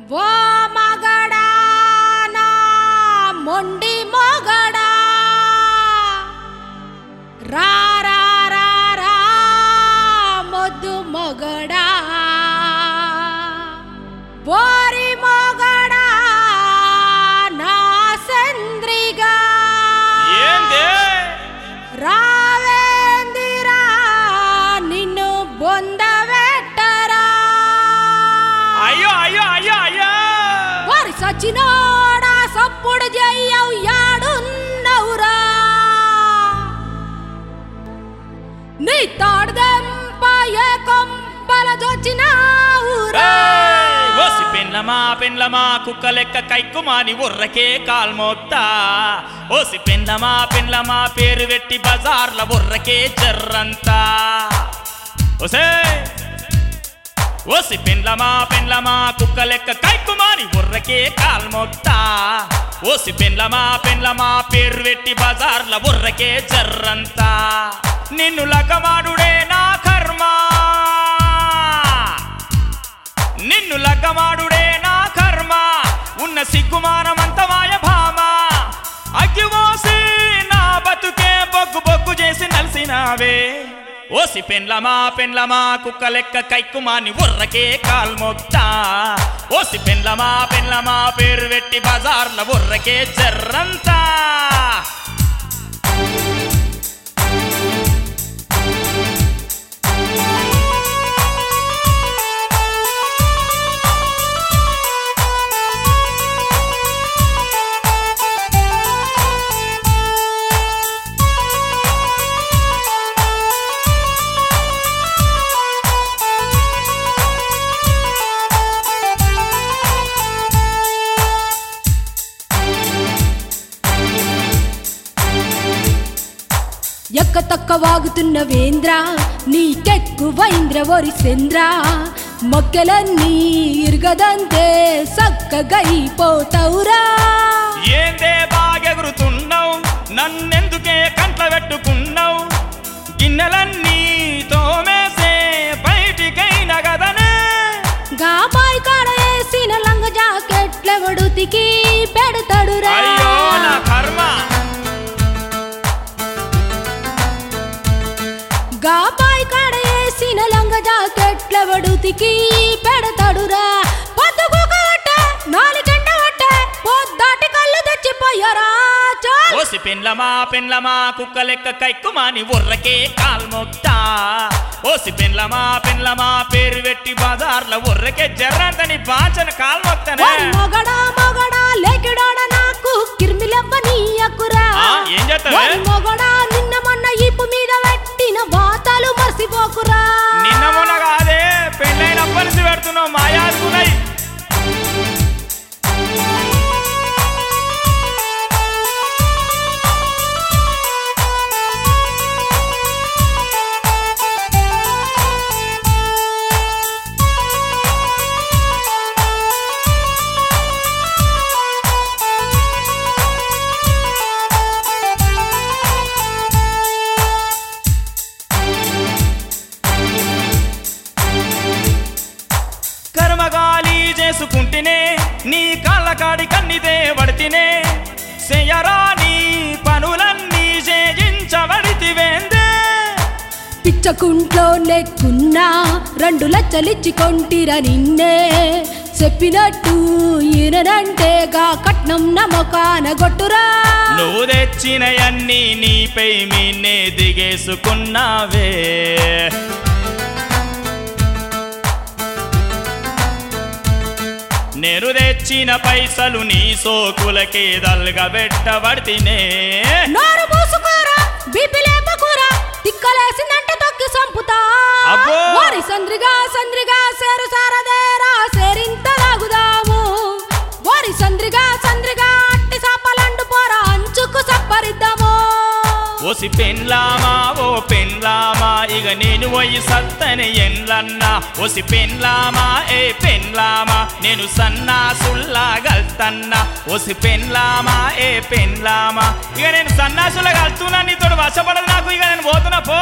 मगडा मुण्डि मगडा. रा సచ్చినోడా సప్పుడు చెయ్యవు యాడున్నవురా. నీ తాడుదెంప ఏ కొంపల జొచ్చినావురా. ఓసి పెండ్లమా పెండ్లమా కుక్క లెక్క కైక్కుమాని ఉర్రకే కాల్మోత్తా ఓసి పెండ్లమా పెండ్లమా పేరు పెట్టి బజార్ల ఉర్రకే చెర్రంతా. ఓసే ఓసి పెండ్లమా పెండ్లమా కుక్క లెక్క కైక్కుమాని ఉర్రకే కాల్మోక్తా ఓసి పెండ్లమా పెండ్లమా పేరు పెట్టి బజార్ల ఉర్రకే జర్రంతా. నిన్ను లగమాడుడే నా కర్మ. నిన్ను లగ్గమాడుడే నా కర్మ. ఉన్న సిగ్గుమానమంత మాయ భామ. అగ్గివోసి నా బతుకే బొగ్గు బొగ్గు చేసి నలిసినావే. ఓసి పెండ్లమా పెండ్లమా కుక్క లెక్క కైక్కుమాని ఉర్రకే కాల్మొక్తా ఓసి పెండ్లమా పెండ్లమా పేరు పెట్టి బజార్ల ఉర్రకే జర్రంతా. ఎక్క తక్క వాగుతున్న వేంద్ర నీకెక్కువైంద్ర ఒరి చంద్ర మొక్కలన్నీ ఇరగదంతే సక్కగైపోతావురా ఏందే బాగెగురుతున్నావు? నన్నెందుకే కంట్ల పెట్టుకున్నావు? గిన్నెలన్నీ గాబాయ్ కాడ వేసిన లంగ జాకెట్లెవడుతికి పెడతాడురా. పొద్దుకోకవట్ట నాలుగంట వట్ట పొద్దాటి కళ్ళు తెచ్చిపోయారా. ఓసి పెండ్లమా పెండ్లమా కుక్క లెక్క కైక్కుమాని ఉర్రకే కాల్మొక్తా ఓసి పెండ్లమా పెండ్లమా పేరు పెట్టి బజార్ల ఉర్రకే జర్రంతని బాచన కాల్మొక్తనే మొగడా నీ కాళ్ళ కాడి కన్నిదే పడితేనే చెయ్యరా నీ పనులన్నీ చేయించబడితివేందే పిచ్చకుంట్లో నెక్కున్నా రెండు లచ్చలిచ్చి కొంటిరా నిన్నే. చెప్పినట్టు ఈయనంటేగా కట్నం నమ్మకాన గొట్టురా. నువ్వు తెచ్చినయన్నీ నీపై మీనే దిగేసుకున్నావే. నేను తెచ్చిన పైసలు నీ సోకులకే దల్గా పెట్టబడితేనే నోరు మూసుకోరా ఓసి పెన్లామా ఓ పెన్లామా ఇక నేను పోయి సత్తని ఎన్లన్నా. ఓసి పెన్లామా ఏ పెన్లామా నేను సన్నా సుల్లా గల్తన్నా. ఓసి పెన్లామా ఏ పెన్లామా ఇక నేను సన్నాసులా గల్తున్నా నీతో వశపడదు నాకు ఇక నేను పోతున్నా పో.